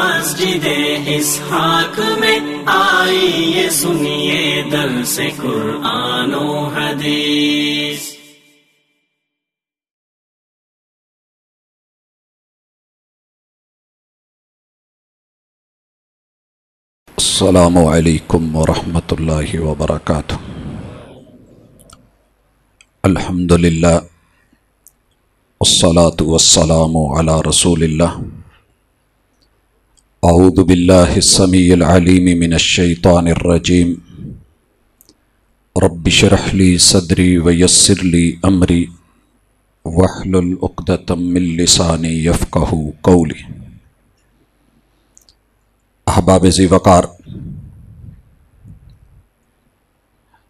مسجد اسحاق میں آئیے سنیے در سے قرآن و حدیث۔ السلام علیکم ورحمۃ اللہ وبرکاتہ۔ الحمد للہ والصلاة والسلام علی رسول اللہ۔ اعوذ باللہ السمیع العلیم من الشیطان الرجیم رب شرح لی صدری ویسر لی امری وحلل عقدة من لسانی یفقہ قولی احباب زی وقار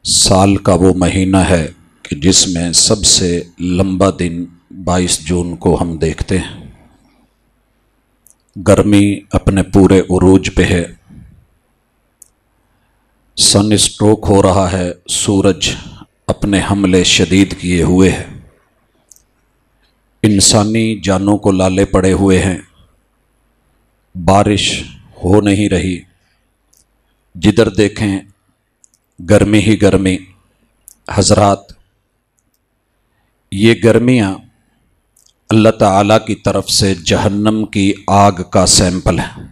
سال کا وہ مہینہ ہے کہ جس میں سب سے لمبا دن بائیس جون کو ہم دیکھتے ہیں۔ گرمی اپنے پورے عروج پہ ہے۔ سن اسٹروک ہو رہا ہے، سورج اپنے حملے شدید کیے ہوئے ہے۔ انسانی جانوں کو لالے پڑے ہوئے ہیں۔ بارش ہو نہیں رہی۔ جدھر دیکھیں، گرمی ہی گرمی۔ حضرات، یہ گرمیاں اللہ تعالیٰ کی طرف سے جہنم کی آگ کا سیمپل ہے۔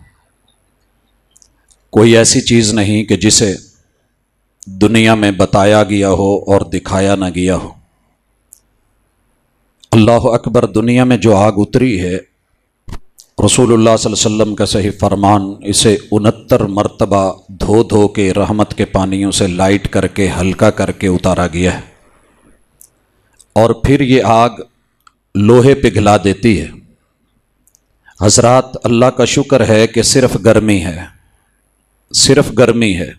کوئی ایسی چیز نہیں کہ جسے دنیا میں بتایا گیا ہو اور دکھایا نہ گیا ہو۔ اللہ اکبر، دنیا میں جو آگ اتری ہے، رسول اللہ صلی اللہ علیہ وسلم کا صحیح فرمان، اسے انہتر مرتبہ دھو دھو کے رحمت کے پانیوں سے لائٹ کر کے، ہلکا کر کے اتارا گیا ہے۔ اور پھر یہ آگ لوہے پگھلا دیتی ہے۔ حضرات، اللہ کا شکر ہے کہ صرف گرمی ہے، صرف گرمی ہے۔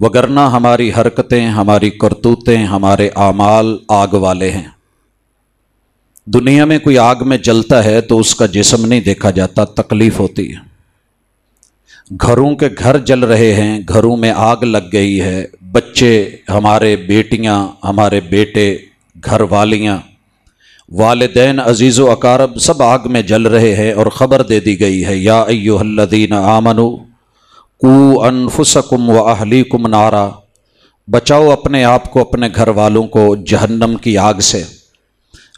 وگرنہ ہماری حرکتیں، ہماری کرتوتیں، ہمارے اعمال آگ والے ہیں۔ دنیا میں کوئی آگ میں جلتا ہے تو اس کا جسم نہیں دیکھا جاتا، تکلیف ہوتی ہے۔ گھروں کے گھر جل رہے ہیں، گھروں میں آگ لگ گئی ہے۔ بچے، ہمارے بیٹیاں، ہمارے بیٹے، گھر والیاں والدین عزیز و اقارب سب آگ میں جل رہے ہیں اور خبر دے دی گئی ہے، یا ایو الدین آمنو کو انفسکم و اہلی کم نارا، بچاؤ اپنے آپ کو، اپنے گھر والوں کو جہنم کی آگ سے۔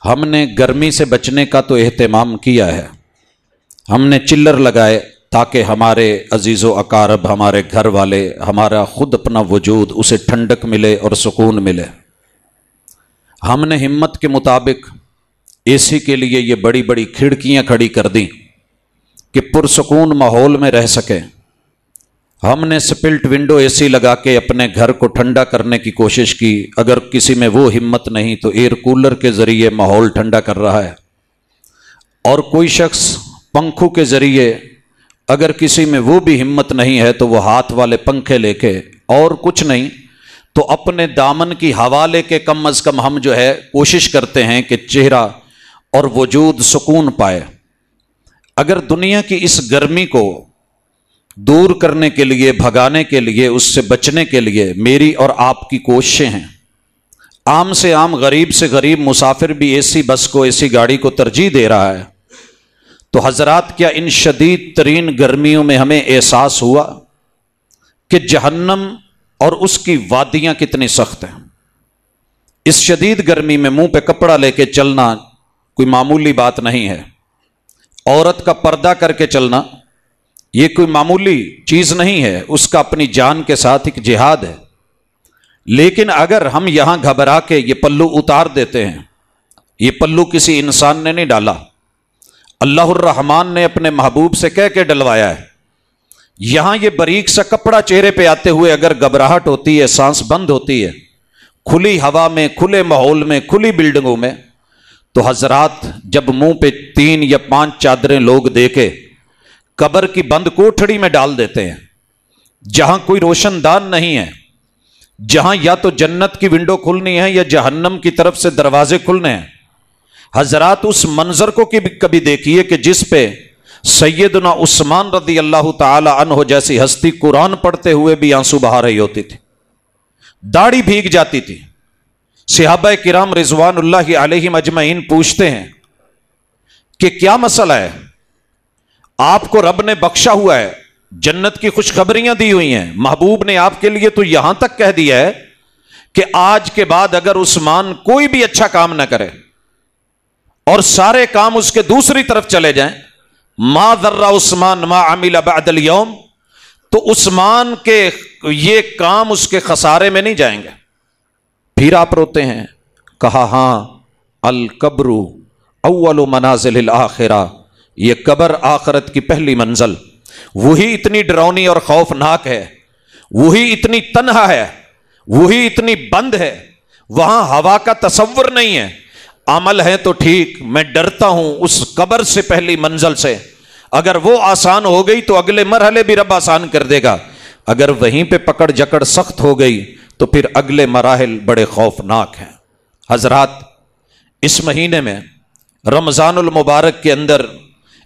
ہم نے گرمی سے بچنے کا تو اہتمام کیا ہے۔ ہم نے چلر لگائے تاکہ ہمارے عزیز و اقارب، ہمارے گھر والے، ہمارا خود اپنا وجود اسے ٹھنڈک ملے اور سکون ملے۔ ہم نے ہمت کے مطابق اے سی کے لیے یہ بڑی بڑی کھڑکیاں کھڑی کر دیں کہ پرسکون ماحول میں رہ سکیں۔ ہم نے سپلٹ ونڈو اے سی لگا کے اپنے گھر کو ٹھنڈا کرنے کی کوشش کی۔ اگر کسی میں وہ ہمت نہیں تو ایئر کولر کے ذریعے ماحول ٹھنڈا کر رہا ہے۔ اور کوئی شخص پنکھوں کے ذریعے اگر کسی میں وہ بھی ہمت نہیں ہے تو وہ ہاتھ والے پنکھے لے کے اور کچھ نہیں، تو اپنے دامن کی ہوا لے کے کم از کم ہم جو ہے کوشش کرتے ہیں کہ چہرہ اور وجود سکون پائے۔ اگر دنیا کی اس گرمی کو دور کرنے کے لیے، بھگانے کے لیے، اس سے بچنے کے لیے میری اور آپ کی کوششیں ہیں۔ عام سے عام، غریب سے غریب مسافر بھی اے سی بس کو اے سی گاڑی کو ترجیح دے رہا ہے۔ تو حضرات، کیا ان شدید ترین گرمیوں میں ہمیں احساس ہوا کہ جہنم اور اس کی وادیاں کتنی سخت ہیں؟ اس شدید گرمی میں منہ پہ کپڑا لے کے چلنا کوئی معمولی بات نہیں ہے۔ عورت کا پردہ کر کے چلنا، یہ کوئی معمولی چیز نہیں ہے، اس کا اپنی جان کے ساتھ ایک جہاد ہے۔ لیکن اگر ہم یہاں گھبرا کے یہ پلو اتار دیتے ہیں، یہ پلو کسی انسان نے نہیں ڈالا۔ اللہ الرحمان نے اپنے محبوب سے کہہ کے ڈلوایا ہے۔ یہاں یہ بریک سا کپڑا چہرے پہ آتے ہوئے اگر گھبراہٹ ہوتی ہے، سانس بند ہوتی ہے، کھلی ہوا میں، کھلے ماحول میں، کھلی بلڈنگوں میں تو حضرات جب منہ پہ تین یا پانچ چادریں لوگ دیکھے، قبر کی بند کوٹھڑی میں ڈال دیتے ہیں۔ جہاں کوئی روشن دان نہیں ہے، جہاں یا تو جنت کی ونڈو کھلنی ہے یا جہنم کی طرف سے دروازے کھلنے ہیں۔ حضرات اس منظر کو کبھی دیکھیے کہ جس پہ سیدنا عثمان رضی اللہ تعالی عنہ جیسی ہستی قرآن پڑھتے ہوئے بھی آنسو بہا رہی ہوتی تھی۔ داڑھی بھیگ جاتی تھی۔ صحابہ کرام رضوان اللہ علیہ مجمعین پوچھتے ہیں کہ کیا مسئلہ ہے؟ آپ کو رب نے بخشا ہوا ہے، جنت کی خوشخبریاں دی ہوئی ہیں، محبوب نے آپ کے لیے تو یہاں تک کہہ دیا ہے کہ آج کے بعد اگر عثمان کوئی بھی اچھا کام نہ کرے اور سارے کام اس کے دوسری طرف چلے جائیں، ما ذرا عثمان ما عمل بعد اليوم، تو عثمان کے یہ کام اس کے خسارے میں نہیں جائیں گے۔ پھر آپ روتے ہیں، کہا ہاں القبرو اول منازل الاخرہ، یہ قبر آخرت کی پہلی منزل۔ وہی اتنی ڈرونی اور خوفناک ہے، وہی اتنی تنہا ہے، وہی اتنی بند ہے۔ وہاں ہوا کا تصور نہیں ہے۔ عمل ہے تو ٹھیک، میں ڈرتا ہوں اس قبر سے پہلی منزل سے۔ اگر وہ آسان ہو گئی تو اگلے مرحلے بھی رب آسان کر دے گا۔ اگر وہیں پہ پکڑ جکڑ سخت ہو گئی تو پھر اگلے مراحل بڑے خوفناک ہیں۔ حضرات، اس مہینے میں رمضان المبارک کے اندر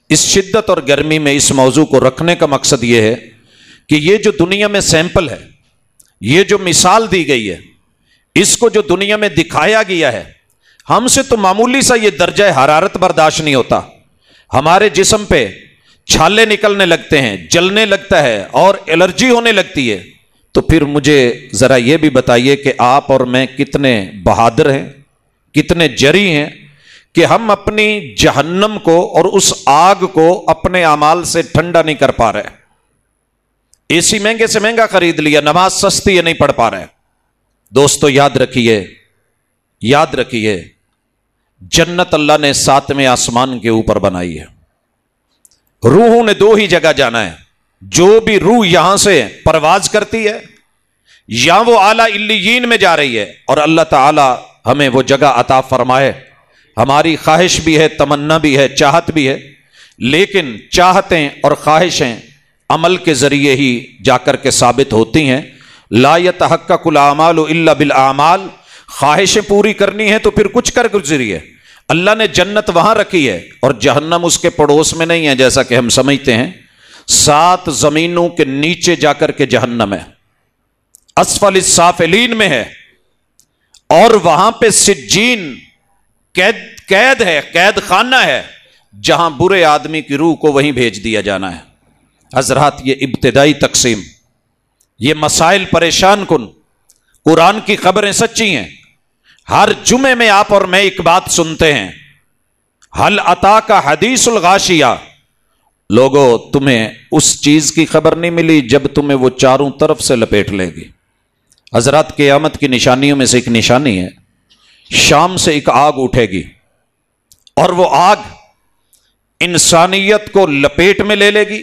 اس شدت اور گرمی میں اس موضوع کو رکھنے کا مقصد یہ ہے کہ یہ جو دنیا میں سیمپل ہے، یہ جو مثال دی گئی ہے، اس کو جو دنیا میں دکھایا گیا ہے، ہم سے تو معمولی سا یہ درجہ حرارت برداشت نہیں ہوتا۔ ہمارے جسم پہ چھالے نکلنے لگتے ہیں، جلنے لگتا ہے اور الرجی ہونے لگتی ہے۔ تو پھر مجھے ذرا یہ بھی بتائیے کہ آپ اور میں کتنے بہادر ہیں، کتنے جری ہیں کہ ہم اپنی جہنم کو اور اس آگ کو اپنے امال سے ٹھنڈا نہیں کر پا رہے۔ اے سی مہنگے سے مہنگا خرید لیا، نماز سستی یہ نہیں پڑھ پا رہے۔ دوستو، یاد رکھیے یاد رکھیے، جنت اللہ نے ساتویں آسمان کے اوپر بنائی ہے۔ روحوں نے دو ہی جگہ جانا ہے۔ جو بھی روح یہاں سے پرواز کرتی ہے، یا وہ اعلی الین میں جا رہی ہے، اور اللہ تعالی ہمیں وہ جگہ عطا فرمائے۔ ہماری خواہش بھی ہے، تمنا بھی ہے، چاہت بھی ہے، لیکن چاہتیں اور خواہشیں عمل کے ذریعے ہی جا کر کے ثابت ہوتی ہیں۔ لا حق کل اعمال و اللہ بالآمال خواہشیں پوری کرنی ہے تو پھر کچھ کر گزری ہے اللہ نے جنت وہاں رکھی ہے اور جہنم اس کے پڑوس میں نہیں ہے جیسا کہ ہم سمجھتے ہیں۔ سات زمینوں کے نیچے جا کر کے جہنم ہے۔ اسفل سافلین میں ہے۔ اور وہاں پہ سجین قید قید ہے، قید خانہ ہے، جہاں برے آدمی کی روح کو وہیں بھیج دیا جانا ہے۔ حضرات، یہ ابتدائی تقسیم۔ یہ مسائل پریشان کن۔ قرآن کی خبریں سچی ہیں۔ ہر جمعے میں آپ اور میں ایک بات سنتے ہیں۔ حل عطا کا حدیث الغاشیا لوگوں تمہیں اس چیز کی خبر نہیں ملی جب تمہیں وہ چاروں طرف سے لپیٹ لے گی۔ حضرات قیامت کی نشانیوں میں سے ایک نشانی ہے۔ شام سے ایک آگ اٹھے گی اور وہ آگ انسانیت کو لپیٹ میں لے لے گی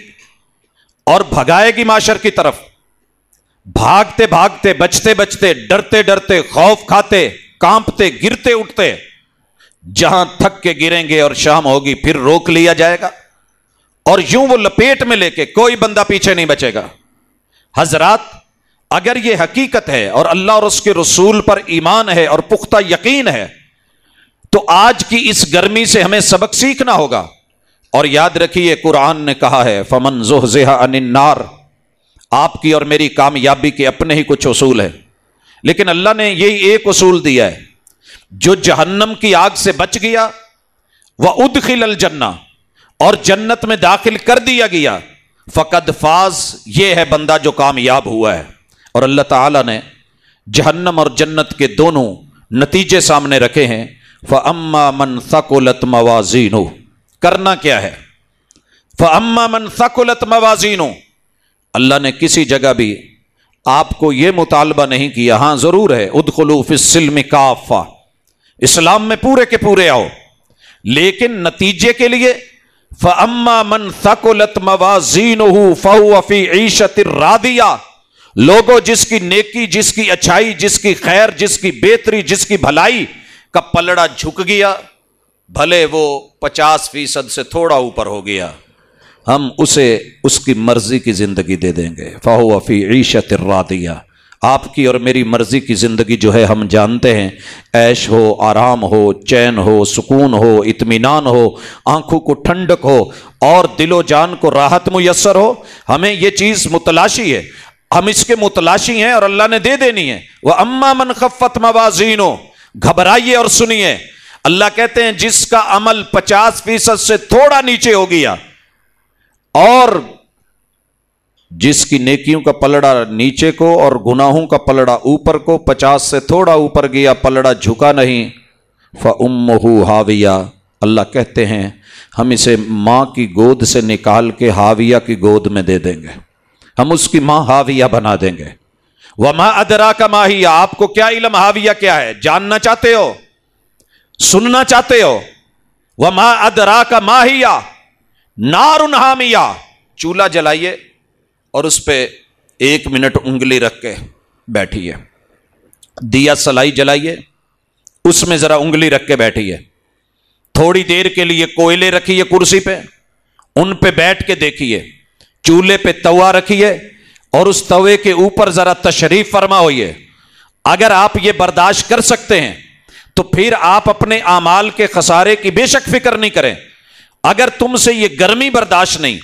اور بھگائے گی معاشر کی طرف۔ بھاگتے بھاگتے، بچتے بچتے، ڈرتے ڈرتے، خوف کھاتے، کانپتے، گرتے اٹھتے، جہاں تھک کے گریں گے اور شام ہوگی پھر روک لیا جائے گا۔ اور یوں وہ لپیٹ میں لے کے کوئی بندہ پیچھے نہیں بچے گا۔ حضرات، اگر یہ حقیقت ہے اور اللہ اور اس کے رسول پر ایمان ہے اور پختہ یقین ہے، تو آج کی اس گرمی سے ہمیں سبق سیکھنا ہوگا۔ اور یاد رکھیے، قرآن نے کہا ہے، فمن النار۔ آپ کی اور میری کامیابی کے اپنے ہی کچھ اصول ہے لیکن اللہ نے یہی ایک اصول دیا ہے، جو جہنم کی آگ سے بچ گیا وہ ادخل الجنا اور جنت میں داخل کر دیا گیا۔ فقد فاز، یہ ہے بندہ جو کامیاب ہوا ہے۔ اور اللہ تعالی نے جہنم اور جنت کے دونوں نتیجے سامنے رکھے ہیں۔ فما من ثقلت موازین کرنا کیا ہے؟ فما من ثقلت موازین اللہ نے کسی جگہ بھی آپ کو یہ مطالبہ نہیں کیا ہاں ضرور ہے ادخلوف السلم کافا اسلام میں پورے کے پورے آؤ۔ لیکن نتیجے کے لیے فما من ثقلت موازین فہو فی عیشت رادیا لوگوں جس کی نیکی، جس کی اچھائی، جس کی خیر، جس کی بہتری، جس کی بھلائی کا پلڑا جھک گیا، بھلے وہ پچاس فیصد سے تھوڑا اوپر ہو گیا۔ ہم اسے، اس کی مرضی کی زندگی دے دیں گے۔ فہو فی عیشت الرادیہ آپ کی اور میری مرضی کی زندگی جو ہے ہم جانتے ہیں۔ ایش ہو، آرام ہو، چین ہو، سکون ہو، اطمینان ہو، آنکھوں کو ٹھنڈک ہو، اور دل و جان کو راحت میسر ہو۔ ہمیں یہ چیز متلاشی ہے۔ ہم اس کے متلاشی ہیں اور اللہ نے دے دینی ہے۔ وہ اما من خفت موازین ہو گھبرائیے اور سنیے۔ اللہ کہتے ہیں، جس کا عمل پچاس فیصد سے تھوڑا نیچے ہو گیا اور جس کی نیکیوں کا پلڑا نیچے کو اور گناہوں کا پلڑا اوپر کو، پچاس سے تھوڑا اوپر گیا، پلڑا جھکا نہیں۔ فم ہاویہ اللہ کہتے ہیں، ہم اسے ماں کی گود سے نکال کے ہاویہ کی گود میں دے دیں گے۔ ہم اس کی ماں ہاویہ بنا دیں گے۔ وہ ماں ادرا کا ماہیا آپ کو کیا علم ہاویہ کیا ہے؟ جاننا چاہتے ہو؟ سننا چاہتے ہو؟ وہ ماں ادرا کا ماہیا نار حامیہ چولہا جلائیے۔ اور اس پہ ایک منٹ انگلی رکھ کے بیٹھیے۔ دیا سلائی جلائیے۔ اس میں ذرا انگلی رکھ کے بیٹھیے۔ تھوڑی دیر کے لیے کوئلے رکھیے کرسی پہ۔ ان پہ بیٹھ کے دیکھیے۔ چولہے پہ توا رکھیے۔ اور اس توے کے اوپر ذرا تشریف فرما ہوئیے۔ اگر آپ یہ برداشت کر سکتے ہیں، تو پھر آپ اپنے امال کے خسارے کی بے شک فکر نہیں کریں۔ اگر تم سے یہ گرمی برداشت نہیں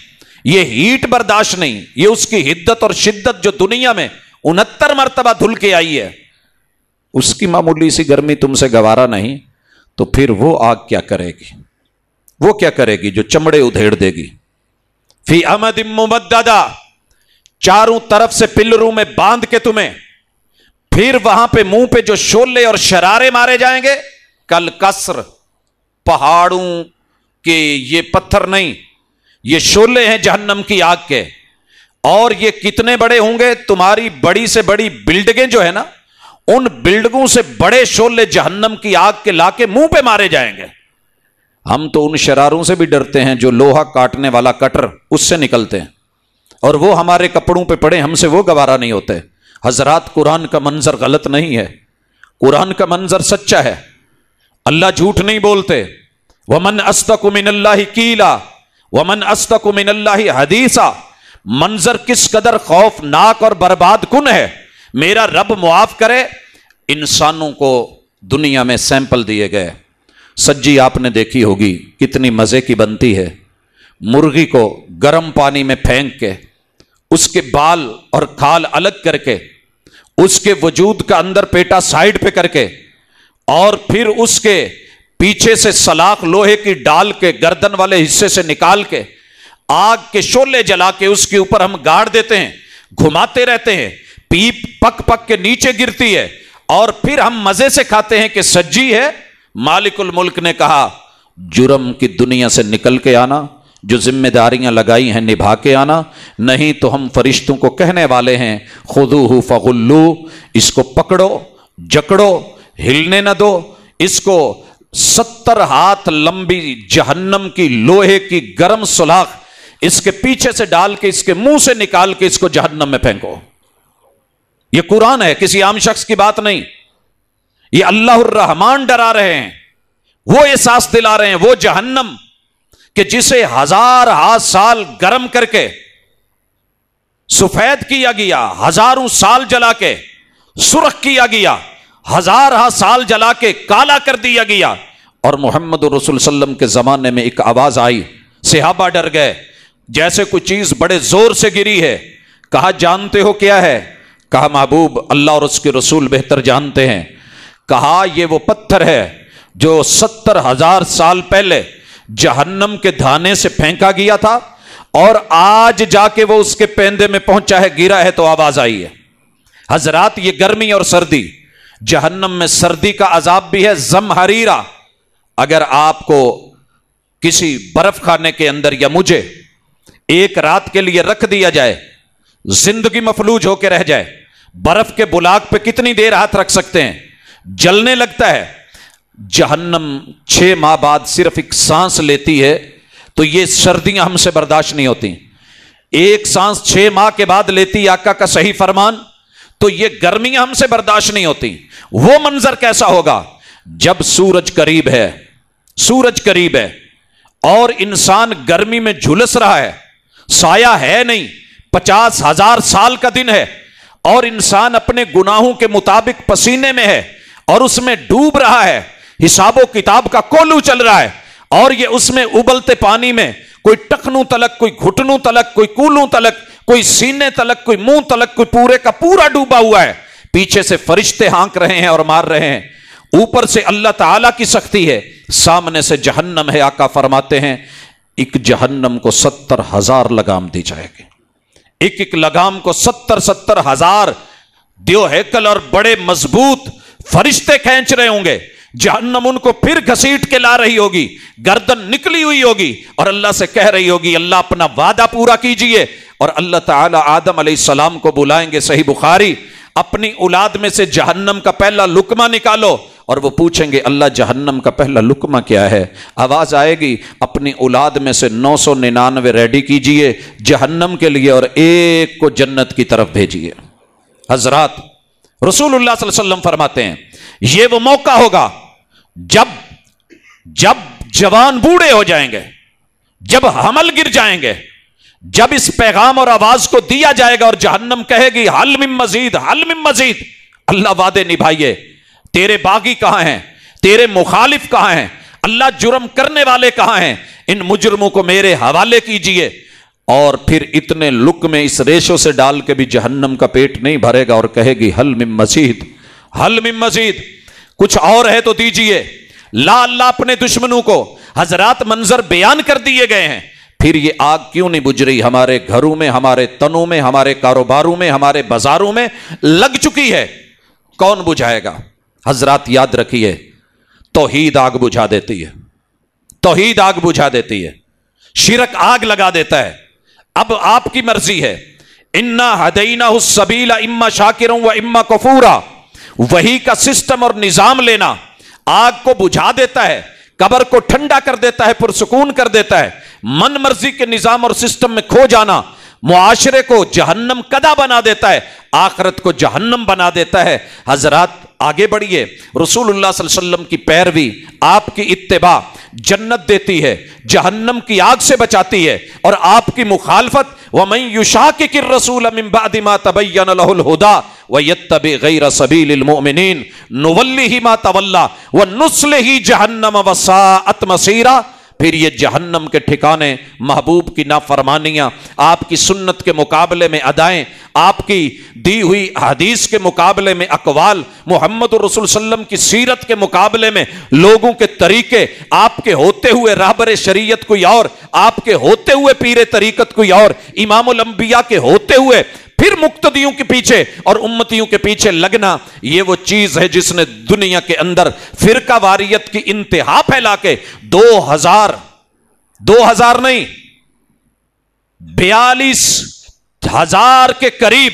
یہ ہیٹ برداشت نہیں، یہ اس کی حدت اور شدت جو دنیا میں انہتر مرتبہ دھل کے آئی ہے، اس کی معمولی سی گرمی تم سے گوارا نہیں، تو پھر وہ آگ کیا کرے گی؟ وہ کیا کرے گی جو چمڑے ادھیڑ دے گی؟ فی احمد ممددہ، چاروں طرف سے پلروں میں باندھ کے تمہیں، پھر وہاں پہ منہ پہ جو شولے اور شرارے مارے جائیں گے، کل کسر پہاڑوں کے یہ پتھر نہیں یہ شولے ہیں جہنم کی آگ کے۔ اور یہ کتنے بڑے ہوں گے؟ تمہاری بڑی سے بڑی بلڈنگیں جو ہے نا، ان بلڈنگوں سے بڑے شولے جہنم کی آگ کے لا کے منہ پہ مارے جائیں گے۔ ہم تو ان شراروں سے بھی ڈرتے ہیں جو لوہا کاٹنے والا کٹر اس سے نکلتے ہیں۔ اور وہ ہمارے کپڑوں پہ پڑے، ہم سے وہ گوارا نہیں ہوتے۔ حضرات، قرآن کا منظر غلط نہیں ہے۔ قرآن کا منظر سچا ہے۔ اللہ جھوٹ نہیں بولتے۔ وہ من استق من اللہ کیلا ومن استق من اللہ حدیثہ منظر کس قدر خوف ناک اور برباد کن ہے، میرا رب معاف کرے، انسانوں کو دنیا میں سیمپل دیے گئے۔ سجی آپ نے دیکھی ہوگی کتنی مزے کی بنتی ہے۔ مرغی کو گرم پانی میں پھینک کے، اس کے بال اور کھال الگ کر کے، اس کے وجود کا اندر پیٹا سائڈ پہ کر کے، اور پھر اس کے پیچھے سے سلاخ لوہے کی ڈال کے گردن والے حصے سے نکال کے آگ کے شولے جلا کے اس کے اوپر ہم گاڑ دیتے ہیں، گھماتے رہتے ہیں۔ پیپ پک پک کے نیچے گرتی ہے اور پھر ہم مزے سے کھاتے ہیں کہ سجی ہے۔ مالک الملک نے کہا، جرم کی دنیا سے نکل کے آنا، جو ذمہ داریاں لگائی ہیں نبھا کے آنا۔ نہیں تو ہم فرشتوں کو کہنے والے ہیں خدو فغلو اس کو پکڑو، جکڑو، ہلنے نہ دو۔ اس کو ستر ہاتھ لمبی جہنم کی لوہے کی گرم سلاخ اس کے پیچھے سے ڈال کے اس کے منہ سے نکال کے اس کو جہنم میں پھینکو۔ یہ قرآن ہے، کسی عام شخص کی بات نہیں۔ یہ اللہ الرحمان ڈرا رہے ہیں، وہ احساس دلا رہے ہیں، وہ جہنم کہ جسے ہزار ہاتھ سال گرم کر کے، سفید کیا گیا، ہزاروں سال جلا کے، سرخ کیا گیا۔ ہزار ہا سال جلا کے کالا کر دیا گیا۔ اور محمد رسول وسلم کے زمانے میں ایک آواز آئی۔ صحابہ ڈر گئے۔ جیسے کوئی چیز بڑے زور سے گری ہے۔ کہا، جانتے ہو کیا ہے؟ کہا، محبوب، اللہ اور اس کے رسول بہتر جانتے ہیں۔ کہا، یہ وہ پتھر ہے جو ستر ہزار سال پہلے جہنم کے دھانے سے پھینکا گیا تھا اور آج جا کے وہ اس کے پیندے میں پہنچا ہے، گرا ہے تو آواز آئی ہے۔ حضرات، یہ گرمی اور سردی جہنم میں سردی کا عذاب بھی ہے زم ہریرا اگر آپ کو کسی برف خانے کے اندر یا مجھے ایک رات کے لیے رکھ دیا جائے، زندگی مفلوج ہو کے رہ جائے، برف کے بلاک پہ کتنی دیر ہاتھ رکھ سکتے ہیں، جلنے لگتا ہے۔ جہنم چھ ماہ بعد صرف ایک سانس لیتی ہے، تو یہ سردیاں ہم سے برداشت نہیں ہوتی۔ ایک سانس چھ ماہ کے بعد لیتی، آقا کا صحیح فرمان۔ تو یہ گرمیاں ہم سے برداشت نہیں ہوتی۔ وہ منظر کیسا ہوگا؟ جب سورج قریب ہے، سورج قریب ہے، اور انسان گرمی میں جھلس رہا ہے، سایہ ہے نہیں، پچاس ہزار سال کا دن ہے، اور انسان اپنے گناہوں کے مطابق پسینے میں ہے، اور اس میں ڈوب رہا ہے، حساب و کتاب کا کولو چل رہا ہے، اور یہ اس میں ابلتے پانی میں، کوئی ٹکنوں تلک، کوئی گھٹنوں تلک، کوئی کولوں تلک کوئی سینے تلک، کوئی منہ تلک، کوئی پورے کا پورا ڈوبا ہوا ہے۔ پیچھے سے فرشتے ہانک رہے ہیں اور مار رہے ہیں۔ اوپر سے اللہ تعالی کی سختی ہے۔ سامنے سے جہنم ہے، آقا فرماتے ہیں۔ ایک جہنم کو ستر ہزار لگام دی جائے گی۔ ایک ایک لگام کو ستر ستر ہزار۔ دیو ہیکل اور بڑے مضبوط فرشتے کھینچ رہے ہوں گے۔ جہنم ان کو پھر گھسیٹ کے لا رہی ہوگی۔ گردن نکلی ہوئی ہوگی اور اللہ سے کہہ رہی ہوگی، اللہ اپنا وعدہ پورا کیجیے۔ اور اللہ تعالی آدم علیہ السلام کو بلائیں گے صحیح بخاری، اپنی اولاد میں سے جہنم کا پہلا لکما نکالو اور وہ پوچھیں گے، اللہ جہنم کا پہلا لکما کیا ہے؟ آواز آئے گی، اپنی اولاد میں سے نو سو ننانوے ریڈی کیجیے، جہنم کے لیے اور ایک کو جنت کی طرف بھیجیے حضرات، رسول اللہ صلی اللہ علیہ وسلم فرماتے ہیں، یہ وہ موقع ہوگا جب جب جوان بوڑھے ہو جائیں گے، جب حمل گر جائیں گے جب اس پیغام اور آواز کو دیا جائے گا اور جہنم کہے گی، حل من مزید، حل من مزید، اللہ وعدے نبھائیے۔ تیرے باغی کہاں ہیں؟ تیرے مخالف کہاں ہیں؟ اللہ جرم کرنے والے کہاں ہیں؟ ان مجرموں کو میرے حوالے کیجیے۔ اور پھر اتنے لک میں اس ریشوں سے ڈال کے بھی جہنم کا پیٹ نہیں بھرے گا اور کہے گی، حل من مزید، حل من مزید۔ کچھ اور ہے تو دیجیے۔ لا اللہ اپنے دشمنوں کو حضرات منظر بیان کر دیے گئے ہیں۔ پھر یہ آگ کیوں نہیں بج رہی؟ ہمارے گھروں میں، ہمارے تنوں میں، ہمارے کاروباروں میں، ہمارے بازاروں میں لگ چکی ہے۔ کون بجھائے گا؟ حضرات یاد رکھیے، توحید آگ بجھا دیتی ہے۔ توحید آگ بجھا دیتی ہے۔ شرک آگ لگا دیتا ہے۔ اب آپ کی مرضی ہے۔ انا ہدینا سبیلا اما شاکروں و اما کفورا۔ وہی کا سسٹم اور نظام لینا آگ کو بجھا دیتا ہے۔ قبر کو ٹھنڈا کر دیتا ہے، پرسکون کر دیتا ہے۔ من مرضی کے نظام اور سسٹم میں کھو جانا معاشرے کو جہنم کدا بنا دیتا ہے، آخرت کو جہنم بنا دیتا ہے۔ حضرات، آگے بڑھیے۔ رسول اللہ صلی اللہ علیہ وسلم کی پیروی آپ کی اتباع جنت دیتی ہے، جہنم کی آگ سے بچاتی ہے۔ اور آپ کی مخالفت، وَمَن يُشَاكِكِ الرَّسُولَ مِن بَعْدِ مَا تَبَيَّنَ لَهُ الْهُدَى وَيَتَّبِعْ غَيْرَ سَبِيلِ الْمُؤْمِنِينَ نُوَلِّهِ مَا تَوَلَّى وَنُصْلِهِ جَهَنَّمَ وَسَاءَتْ مَصِيرًا پھر یہ جہنم کے ٹھکانے، محبوب کی نافرمانیاں، آپ کی سنت کے مقابلے میں ادائیں، آپ کی دی ہوئی حدیث کے مقابلے میں اقوال، محمد الرسول وسلم کی سیرت کے مقابلے میں لوگوں کے طریقے، آپ کے ہوتے ہوئے رہبر شریعت کوئی اور، آپ کے ہوتے ہوئے پیر طریقت کوئی اور، امام الانبیاء کے ہوتے ہوئے پھر مقتدیوں کے پیچھے اور امتیوں کے پیچھے لگنا یہ وہ چیز ہے جس نے دنیا کے اندر فرقہ واریت کی انتہا پھیلا کے دو ہزار دو ہزار نہیں، بیالیس ہزار کے قریب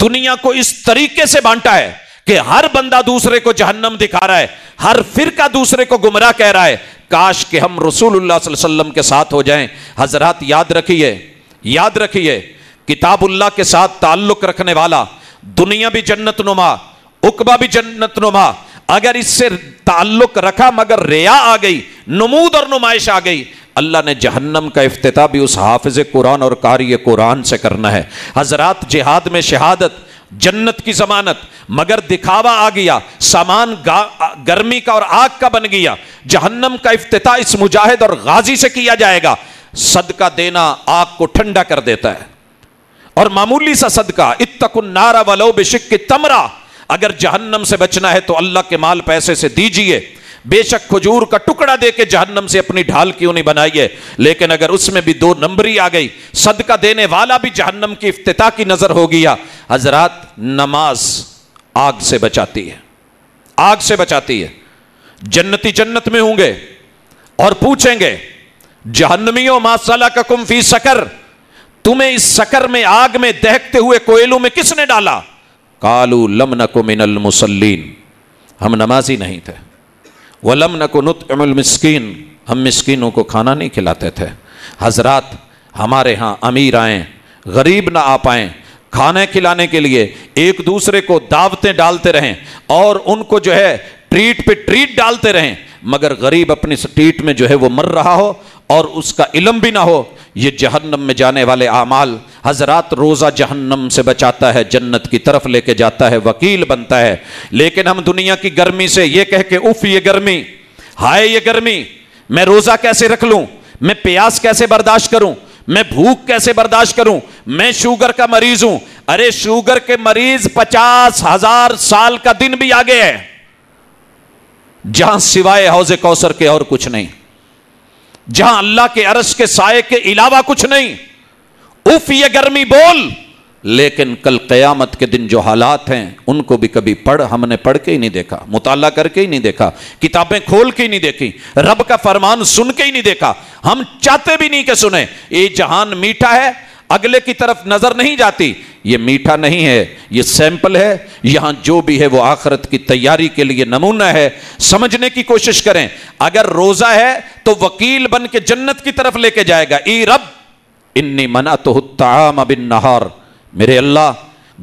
دنیا کو اس طریقے سے بانٹا ہے کہ ہر بندہ دوسرے کو جہنم دکھا رہا ہے، ہر فرقہ دوسرے کو گمراہ کہہ رہا ہے، کاش کہ ہم رسول اللہ صلی اللہ علیہ وسلم کے ساتھ ہو جائیں۔ حضرات، یاد رکھیے یاد رکھیے کتاب اللہ کے ساتھ تعلق رکھنے والا، دنیا بھی جنت نما اکبا بھی جنت نما۔ اگر اس سے تعلق رکھا مگر ریا آ گئی، نمود اور نمائش آ گئی، اللہ نے جہنم کا افتتاح بھی اس حافظ قرآن اور قاری قرآن سے کرنا ہے۔ حضرات جہاد میں شہادت، جنت کی ضمانت، مگر دکھاوا آ گیا، سامان گرمی کا اور آگ کا بن گیا۔ جہنم کا افتتاح اس مجاہد اور غازی سے کیا جائے گا؟ صدقہ دینا آگ کو ٹھنڈا کر دیتا ہے۔ اور معمولی سا صدقہ اتک النار ولو بشک تمرا اگر جہنم سے بچنا ہے تو اللہ کے مال پیسے سے دیجیے۔ بے شک کھجور کا ٹکڑا دے کے جہنم سے اپنی ڈھال کیوں نہیں بنائیے؟ لیکن اگر اس میں بھی دو نمبری آ گئی، صدقہ دینے والا بھی جہنم کی افتتاح کی نظر ہو گیا حضرات، نماز آگ سے بچاتی ہے۔ آگ سے بچاتی ہے۔ جنتی جنت میں ہوں گے اور پوچھیں گے، جہنمیوں ماسالہ کا کم فی سکر۔ تمہیں اس سکر میں آگ میں دہتے ہوئے کوئلوں میں کس نے ڈالا؟ کالو لم نکو من المسلین ہم نمازی نہیں تھے۔ وہ لم نکو نت المسکین۔ ہم مسکینوں کو کھانا نہیں کھلاتے تھے۔ حضرات، ہمارے ہاں امیر آئیں، غریب نہ آ پائیں۔ کھانے کھلانے کے لیے ایک دوسرے کو دعوتیں ڈالتے رہیں اور ان کو جو ہے ٹریٹ پہ ٹریٹ ڈالتے رہیں۔ مگر غریب اپنی سٹیٹ میں جو ہے وہ مر رہا ہو اور اس کا علم بھی نہ ہو، یہ جہنم میں جانے والے اعمال حضرات روزہ جہنم سے بچاتا ہے، جنت کی طرف لے کے جاتا ہے، وکیل بنتا ہے۔ لیکن ہم دنیا کی گرمی سے یہ کہہ کے اف یہ گرمی، ہائے یہ گرمی، میں روزہ کیسے رکھ لوں؟ میں پیاس کیسے برداشت کروں؟ میں بھوک کیسے برداشت کروں؟ میں شوگر کا مریض ہوں۔ ارے شوگر کے مریض پچاس ہزار سال کا دن بھی آگے ہے۔ جہاں سوائے حوض کوثر کے اور کچھ نہیں، جہاں اللہ کے عرش کے سائے کے علاوہ کچھ نہیں۔ اف یہ گرمی بول۔ لیکن کل قیامت کے دن جو حالات ہیں، ان کو بھی کبھی پڑھ، ہم نے پڑھ کے ہی نہیں دیکھا، مطالعہ کر کے ہی نہیں دیکھا، کتابیں کھول کے ہی نہیں دیکھی، رب کا فرمان سن کے ہی نہیں دیکھا۔ ہم چاہتے بھی نہیں کہ سنیں۔ یہ جہان میٹھا ہے، اگلے کی طرف نظر نہیں جاتی۔ یہ میٹھا نہیں ہے، یہ سیمپل ہے، یہاں جو بھی ہے وہ آخرت کی تیاری کے لیے نمونہ ہے۔ سمجھنے کی کوشش کریں، اگر روزہ ہے تو وکیل بن کے جنت کی طرف لے کے جائے گا۔ ای رب، انی منا تو بن نہار میرے اللہ،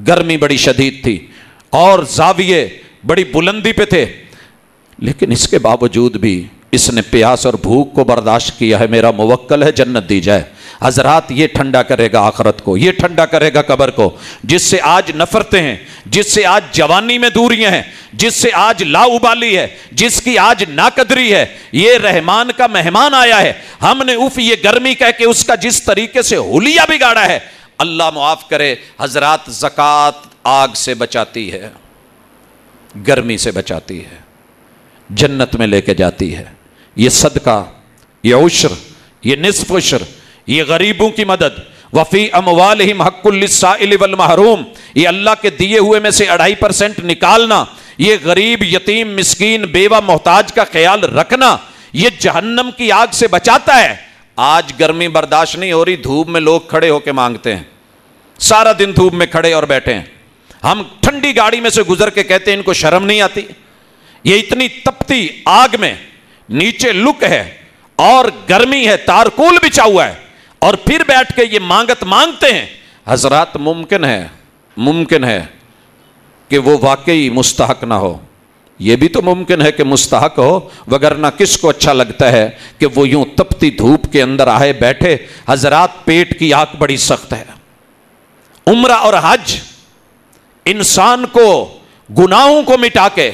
گرمی بڑی شدید تھی اور زاویے بڑی بلندی پہ تھے۔ لیکن اس کے باوجود بھی اس نے پیاس اور بھوک کو برداشت کیا ہے۔ میرا موکل ہے جنت دی جائے۔ حضرات یہ ٹھنڈا کرے گا آخرت کو، یہ ٹھنڈا کرے گا قبر کو۔ جس سے آج نفرتیں ہیں، جس سے آج جوانی میں دوریاں ہیں، جس سے آج لا ابالی ہے، جس کی آج ناقدری ہے۔ یہ رحمان کا مہمان آیا ہے۔ ہم نے اف یہ گرمی کہہ کے اس کا جس طریقے سے ہولیا بگاڑا ہے، اللہ معاف کرے، حضرات زکات آگ سے بچاتی ہے، گرمی سے بچاتی ہے، جنت میں لے کے جاتی ہے۔ یہ صدقہ، یہ عشر، یہ نصف عشر یہ غریبوں کی مدد. وفی اموالہم حق السائل والمحروم. یہ اللہ کے دیے ہوئے میں سے اڑھائی پرسنٹ نکالنا. یہ غریب، یتیم، مسکین، بیوہ، محتاج کا خیال رکھنا. یہ جہنم کی آگ سے بچاتا ہے. آج گرمی برداشت نہیں ہو رہی، دھوپ میں لوگ کھڑے ہو کے مانگتے ہیں. سارا دن دھوپ میں کھڑے اور بیٹھے ہیں. ہم ٹھنڈی گاڑی میں سے گزر کے کہتے ہیں، ان کو شرم نہیں آتی؟ یہ اتنی تپتی آگ میں نیچے لک ہے اور گرمی ہے، تارکول بچا ہوا ہے. اور پھر بیٹھ کے یہ مانگت مانگتے ہیں۔ حضرات ممکن ہے ممکن ہے کہ وہ واقعی مستحق نہ ہو۔ یہ بھی تو ممکن ہے کہ مستحق ہو وگرنہ کس کو اچھا لگتا ہے کہ وہ یوں تپتی دھوپ کے اندر آئے بیٹھے۔ حضرات پیٹ کی آگ بڑی سخت ہے۔ عمرہ اور حج انسان کو گناہوں کو مٹا کے،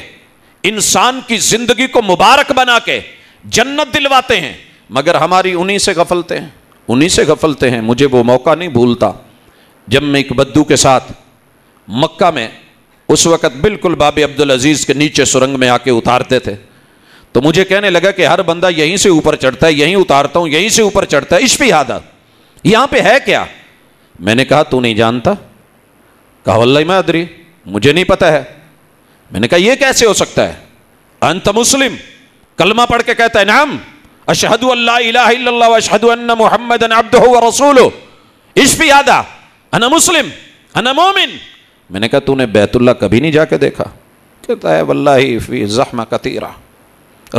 انسان کی زندگی کو مبارک بنا کے جنت دلواتے ہیں، مگر ہماری انہی سے غفلتے ہیں انہی سے غفلتے ہیں، مجھے وہ موقع نہیں بھولتا۔ جب میں ایک بدو کے ساتھ مکہ میں اس وقت بالکل باب عبد العزیز کے نیچے سرنگ میں آ کے اتارتے تھے، تو مجھے کہنے لگا کہ ہر بندہ یہیں سے اوپر چڑھتا ہے، یہیں اتارتا ہوں، یہیں سے اوپر چڑھتا ہے اشفی حادت یہاں پہ ہے کیا؟ میں نے کہا، تو نہیں جانتا۔ کہا، واللہ میں ادری، مجھے نہیں پتا ہے۔ میں نے کہا، یہ کیسے ہو سکتا ہے؟ انت مسلم۔ کلمہ پڑھ کے کہتا ہے، نعم۔ اشہد اللہ الہ الا اللہ اشہد ان محمد عبدہ و رسول اشفی آدھا انا مسلم. انا مومن میں نے کہا تو نے بیت اللہ کبھی نہیں جا کے دیکھا؟ کہتا ہے واللہ فی زحمہ کتیرہ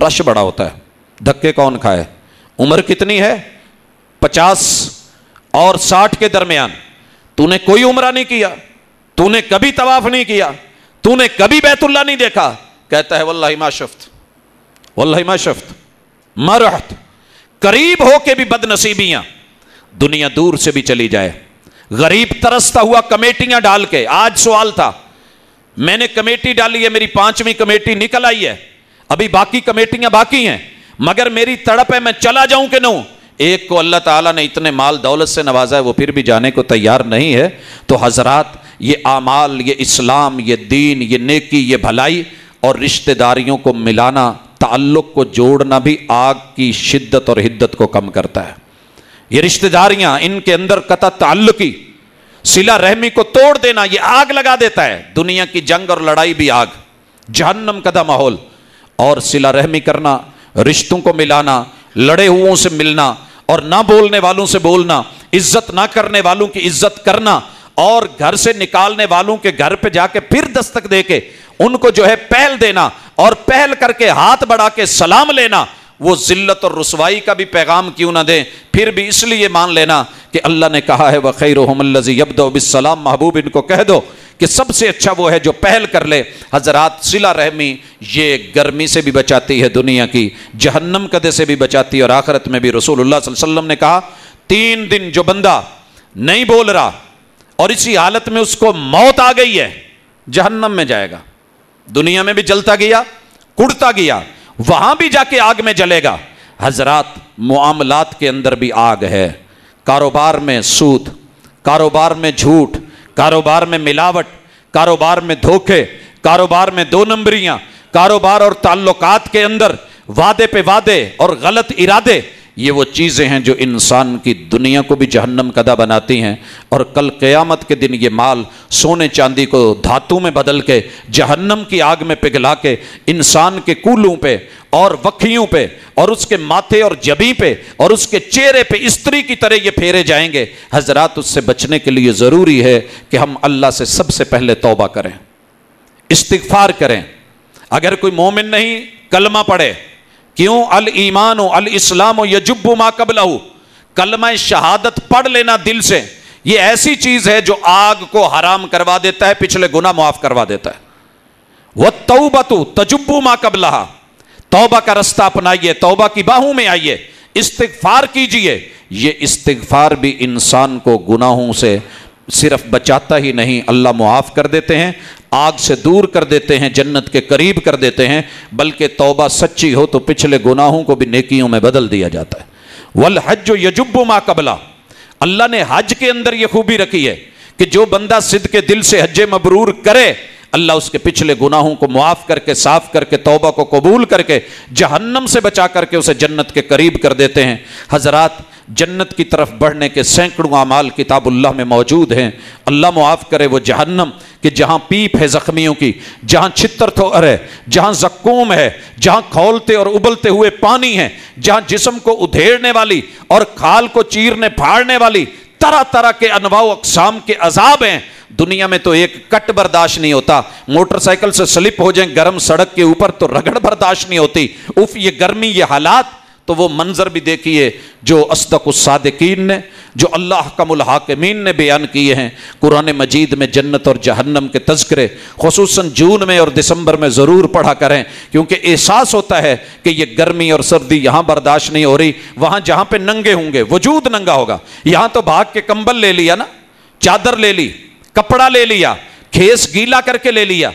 رش بڑا ہوتا ہے. دھکے کون کھائے؟ عمر کتنی ہے؟ پچاس اور ساٹھ کے درمیان. تو نے کوئی عمرہ نہیں کیا. تو نے کبھی طواف نہیں کیا. تو نے کبھی بیت اللہ نہیں دیکھا. کہتا ہے واللہ ما شفت. واللہ ما شفت. مرحت، قریب ہو کے بھی بد نصیبیاں دنیا دور سے بھی چلی جائے۔ غریب ترستا ہوا کمیٹیاں ڈال کے، آج سوال تھا، میں نے کمیٹی ڈالی ہے، میری پانچویں کمیٹی نکل آئی ہے۔ ابھی باقی کمیٹیاں باقی ہیں، مگر میری تڑپ ہے، میں چلا جاؤں کہ نہ ایک کو اللہ تعالیٰ نے اتنے مال دولت سے نوازا ہے، وہ پھر بھی جانے کو تیار نہیں ہے۔ تو حضرات، یہ اعمال، یہ اسلام، یہ دین، یہ نیکی، یہ بھلائی اور رشتہ داریوں کو ملانا تعلق کو جوڑنا بھی آگ کی شدت اور حدت کو کم کرتا ہے۔ یہ رشتہ داریاں ان کے اندر قطع تعلقی، سلا رحمی کو توڑ دینا، یہ آگ لگا دیتا ہے۔ دنیا کی جنگ اور لڑائی بھی آگ، جہنم کدا ماحول۔ اور سلا رحمی کرنا، رشتوں کو ملانا، لڑے ہو سے ملنا، اور نہ بولنے والوں سے بولنا، عزت نہ کرنے والوں کی عزت کرنا اور گھر سے نکالنے والوں کے گھر پہ جا کے پھر دستک دے کے ان کو جو ہے پہل دینا اور پہل کر کے ہاتھ بڑھا کے سلام لینا، وہ ذلت اور رسوائی کا بھی پیغام کیوں نہ دیں؟ پھر بھی اس لیے مان لینا کہ اللہ نے کہا ہے وہ خیر الزی محبوب، ان کو کہہ دو کہ سب سے اچھا وہ ہے جو پہل کر لے۔ حضرات سلا رحمی، یہ گرمی سے بھی بچاتی ہے دنیا کی، جہنم کدے سے بھی بچاتی ہے اور آخرت میں بھی۔ رسول اللہ صلی اللہ علیہ وسلم نے کہا، تین دن جو بندہ نہیں بول رہا اور اسی حالت میں اس کو موت آ گئی ہے، جہنم میں جائے گا۔ دنیا میں بھی جلتا گیا، کڑتا گیا، وہاں بھی جا کے آگ میں جلے گا۔ حضرات معاملات کے اندر بھی آگ ہے۔ کاروبار میں سود، کاروبار میں جھوٹ، کاروبار میں ملاوٹ، کاروبار میں دھوکے، کاروبار میں دو نمبریاں، کاروبار اور تعلقات کے اندر وعدے پہ وعدے اور غلط ارادے۔ یہ وہ چیزیں ہیں جو انسان کی دنیا کو بھی جہنم کدا بناتی ہیں اور کل قیامت کے دن یہ مال سونے چاندی کو دھاتوں میں بدل کے جہنم کی آگ میں پگھلا کے انسان کے کولوں پہ اور وکھیوں پہ اور اس کے ماتھے اور جبی پہ اور اس کے چہرے پہ استری کی طرح یہ پھیرے جائیں گے، حضرات اس سے بچنے کے لیے ضروری ہے کہ ہم اللہ سے سب سے پہلے توبہ کریں، استغفار کریں۔ اگر کوئی مومن نہیں، کلمہ پڑھے۔ کیوں المان و الاسلام و یجب ما قبل کلمہ شہادت پڑھ لینا دل سے۔ یہ ایسی چیز ہے جو آگ کو حرام کروا دیتا ہے، پچھلے گنا معاف کروا دیتا ہے۔ وہ تو تجبو ماں قبل توبہ کا رستہ اپنائیے، توبہ کی باہوں میں آئیے۔ استغفار کیجیے۔ یہ استغفار بھی انسان کو گناہوں سے صرف بچاتا ہی نہیں، اللہ معاف کر دیتے ہیں، آگ سے دور کر دیتے ہیں، جنت کے قریب کر دیتے ہیں، بلکہ توبہ سچی ہو تو پچھلے گناہوں کو بھی نیکیوں میں بدل دیا جاتا ہے۔ والحج یجب ما قبلہ اللہ نے حج کے اندر یہ خوبی رکھی ہے کہ جو بندہ صد کے دل سے حج مبرور کرے اللہ اس کے پچھلے گناہوں کو معاف کر کے، صاف کر کے، توبہ کو قبول کر کے جہنم سے بچا کر کے اسے جنت کے قریب کر دیتے ہیں۔ حضرات، جنت کی طرف بڑھنے کے سینکڑوں اعمال کتاب اللہ میں موجود ہیں۔ اللہ معاف کرے وہ جہنم کہ جہاں پیپ ہے زخمیوں کی، جہاں چھتر تھوڑ ہے، جہاں زکوم ہے، جہاں کھولتے اور ابلتے ہوئے پانی ہے، جہاں جسم کو ادھیڑنے والی اور کھال کو چیرنے پھاڑنے والی طرح طرح کے انواع و اقسام کے عذاب ہیں۔ دنیا میں تو ایک کٹ برداشت نہیں ہوتا۔ موٹر سائیکل سے سلپ ہو جائیں، گرم سڑک کے اوپر تو رگڑ برداشت نہیں ہوتی۔ اف یہ گرمی، یہ حالات۔ تو وہ منظر بھی دیکھیے جو اسدق الصادقین نے، جو اللہ کا الحاکمین نے بیان کیے ہیں۔ قرآن مجید میں جنت اور جہنم کے تذکرے خصوصاً جون میں اور دسمبر میں ضرور پڑھا کریں، کیونکہ احساس ہوتا ہے کہ یہ گرمی اور سردی یہاں برداشت نہیں ہو رہی، وہاں جہاں پہ ننگے ہوں گے، وجود ننگا ہوگا۔ یہاں تو بھاگ کے کمبل لے لیا نا، چادر لے لی، کپڑا لے لیا، کھیس گیلا کر کے لے لیا،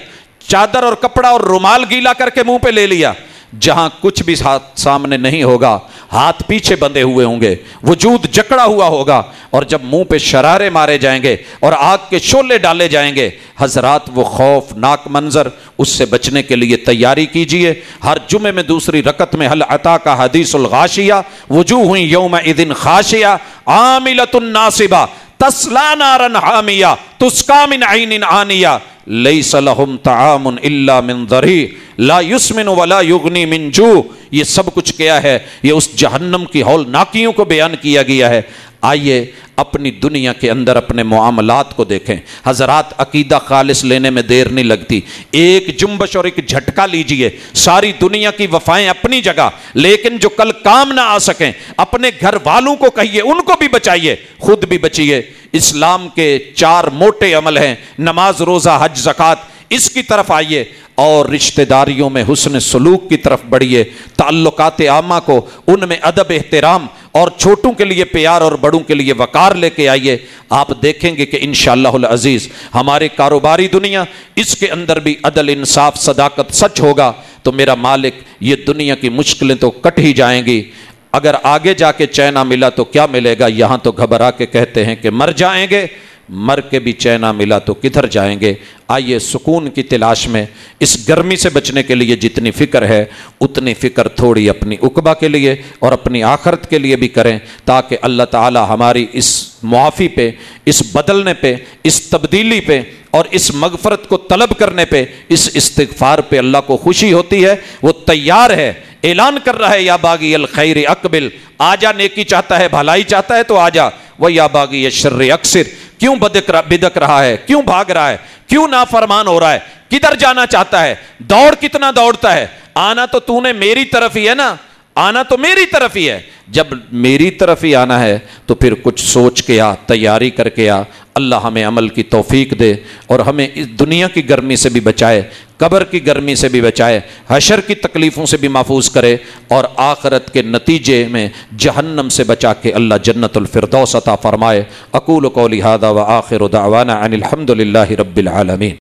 چادر اور کپڑا اور رومال گیلا کر کے منہ پہ لے لیا۔ جہاں کچھ بھی سامنے نہیں ہوگا، ہاتھ پیچھے بندے ہوئے ہوں گے، وجود جکڑا ہوا ہوگا۔ اور جب منہ پہ شرارے مارے جائیں گے اور آگ کے شولے ڈالے جائیں گے، حضرات وہ خوف ناک منظر اس سے بچنے کے لیے تیاری کیجیے۔ ہر جمعے میں دوسری رکت میں حل عطا کا حدیث الغاشیہ؟ وجوہ ہوئی یوم ادن خاشیہ۔ عاملت الناصبہ۔ تسلا نارن حامیہ۔ تسکا من عین آنیہ۔ لئی لہم تعام الا من ذری لا یسمن ولا یغنی من جو یہ سب کچھ کیا ہے، یہ اس جہنم کی ہول ناکیوں کو بیان کیا گیا ہے۔ آئیے اپنی دنیا کے اندر اپنے معاملات کو دیکھیں۔ حضرات عقیدہ خالص لینے میں دیر نہیں لگتی۔ ایک جنبش اور ایک جھٹکا لیجیے۔ ساری دنیا کی وفائیں اپنی جگہ، لیکن جو کل کام نہ آ سکیں، اپنے گھر والوں کو کہیے، ان کو بھی بچائیے۔ خود بھی بچیے۔ اسلام کے چار موٹے عمل ہیں۔ نماز، روزہ، حج زکات اس کی طرف آئیے اور رشتہ داریوں میں حسن سلوک کی طرف بڑھیے، تعلقات عامہ کو ان میں ادب احترام اور چھوٹوں کے لیے پیار اور بڑوں کے لیے وقار لے کے آئیے۔ آپ دیکھیں گے کہ انشاءاللہ العزیز ہمارے کاروباری دنیا، اس کے اندر بھی عدل، انصاف، صداقت سچ ہوگا۔ تو میرا مالک، یہ دنیا کی مشکلیں تو کٹ ہی جائیں گی۔ اگر آگے جا کے چینا ملا تو کیا ملے گا؟ یہاں تو گھبرا کے کہتے ہیں کہ مر جائیں گے۔ مر کے بھی چینا ملا تو کدھر جائیں گے؟ آئیے سکون کی تلاش میں، اس گرمی سے بچنے کے لیے جتنی فکر ہے، اتنی فکر تھوڑی اپنی اقبا کے لیے اور اپنی آخرت کے لیے بھی کریں تاکہ اللہ تعالی ہماری اس معافی پہ، اس بدلنے پہ، اس تبدیلی پہ اور اس مغفرت کو طلب کرنے پہ، اس استغفار پہ اللہ کو خوشی ہوتی ہے، وہ تیار ہے اعلان کر رہا ہے، یا باغی الخیر اقبل، آجا نیکی چاہتا ہے، بھلائی چاہتا ہے، تو آجا۔ وہ یا باغی شر اکثر کیوں بدک بدک رہا ہے؟ کیوں بھاگ رہا ہے؟ کیوں نافرمان ہو رہا ہے؟ کدھر جانا چاہتا ہے؟ دوڑ کتنا دوڑتا ہے؟ آنا تو تو نے میری طرف ہی ہے نا۔ آنا تو میری طرف ہی ہے۔ جب میری طرف ہی آنا ہے تو پھر کچھ سوچ کے آ، تیاری کر کے آ۔ اللہ ہمیں عمل کی توفیق دے اور ہمیں اس دنیا کی گرمی سے بھی بچائے، قبر کی گرمی سے بھی بچائے، حشر کی تکلیفوں سے بھی محفوظ کرے اور آخرت کے نتیجے میں جہنم سے بچا کے اللہ جنت الفردوس عطا فرمائے۔ اقول کو لہٰذا و آخر دعوانا ان الحمد للہ رب العالمین۔